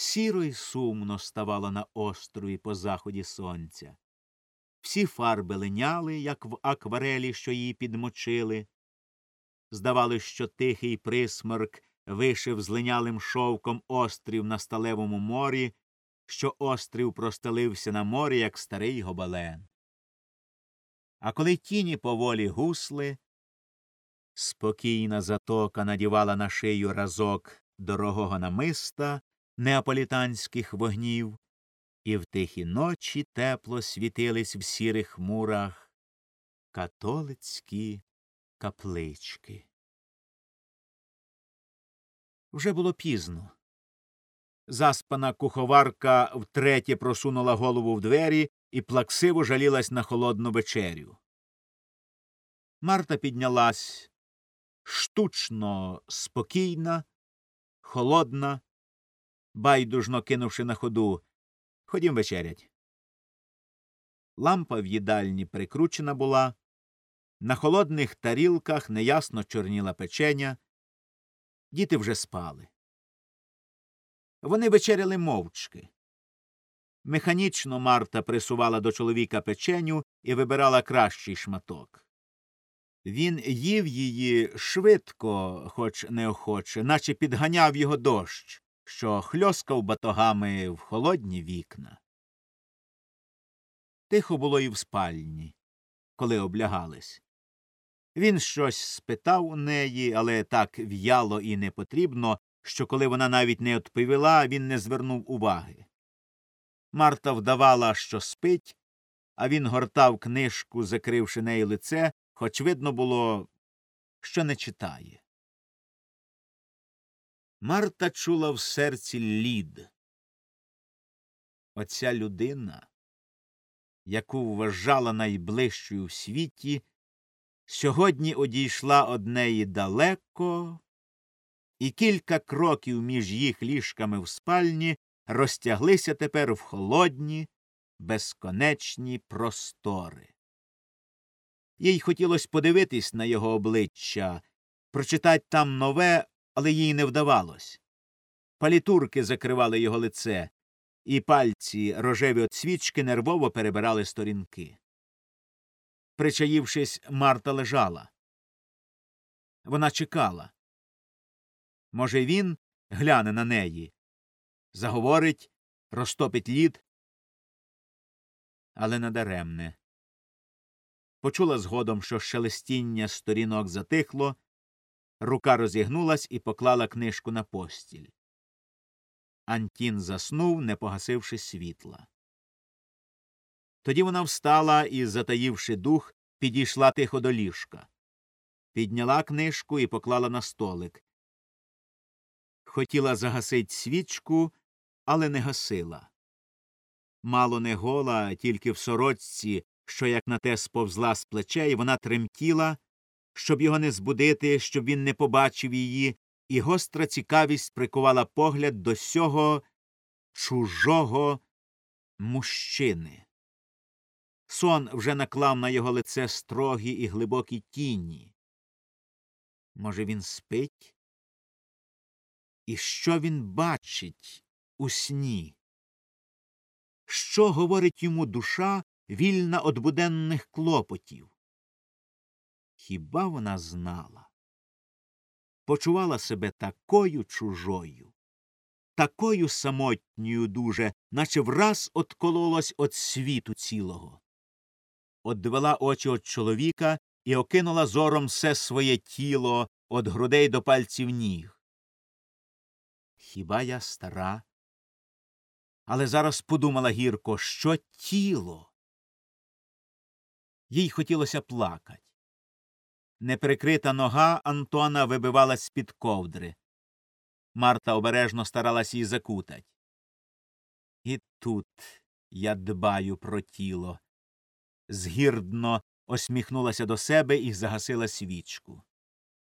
Сіро й сумно ставало на острові по заході сонця. Всі фарби линяли, як в акварелі, що її підмочили. Здавалось, що тихий присмерк вишив злинялим шовком острів на сталевому морі, що острів простелився на морі, як старий гобелен. А коли тіні поволі гусли, спокійна затока надівала на шию разок дорогого намиста неаполітанських вогнів, і в тихі ночі тепло світились в сірих мурах католицькі каплички. Вже було пізно. Заспана куховарка втретє просунула голову в двері і плаксиво жалілась на холодну вечерю. Марта піднялась штучно спокійна, холодна, байдужно кинувши на ходу Ходім вечерять. Лампа в їдальні прикручена була, на холодних тарілках неясно чорніла печеня. Діти вже спали. Вони вечеряли мовчки. Механічно Марта присувала до чоловіка печеню і вибирала кращий шматок. Він їв її швидко, хоч неохоче, наче підганяв його дощ, що хльоскав батогами в холодні вікна. Тихо було і в спальні, коли облягались. Він щось спитав у неї, але так в'яло і непотрібно, що коли вона навіть не відповіла, він не звернув уваги. Марта вдавала, що спить, а він гортав книжку, закривши неї лице, хоч видно було, що не читає. Марта чула в серці лід. Оця людина, яку вважала найближчою в світі, сьогодні одійшла од неї далеко, і кілька кроків між їх ліжками в спальні розтяглися тепер в холодні, безконечні простори. Їй хотілося подивитись на його обличчя, прочитати там нове, але їй не вдавалось. Палітурки закривали його лице, і пальці рожеві от свічки нервово перебирали сторінки. Причаївшись, Марта лежала. Вона чекала. Може, він гляне на неї, заговорить, розтопить лід, але надаремне. Почула згодом, що шелестіння сторінок затихло, рука розігнулась і поклала книжку на постіль. Антін заснув, не погасивши світла. Тоді вона встала і, затаївши дух, підійшла тихо до ліжка. Підняла книжку і поклала на столик. Хотіла загасить свічку, але не гасила. Мало не гола, тільки в сорочці, що як на те сповзла з плечей, вона тремтіла, щоб його не збудити, щоб він не побачив її, і гостра цікавість прикувала погляд до сього чужого мужчини. Сон вже наклав на його лице строгі і глибокі тіні. Може, він спить? І що він бачить у сні? Що говорить йому душа, вільна од буденних клопотів? Хіба вона знала? Почувала себе такою чужою, такою самотньою дуже, наче враз откололась од світу цілого. Одвела очі од чоловіка і окинула зором все своє тіло од грудей до пальців ніг. Хіба я стара? Але зараз подумала гірко, що тіло. Їй хотілося плакать. Неприкрита нога Антона вибивалась з під ковдри. Марта обережно старалась її закутать. І тут я дбаю про тіло. Згірдно осміхнулася до себе і загасила свічку.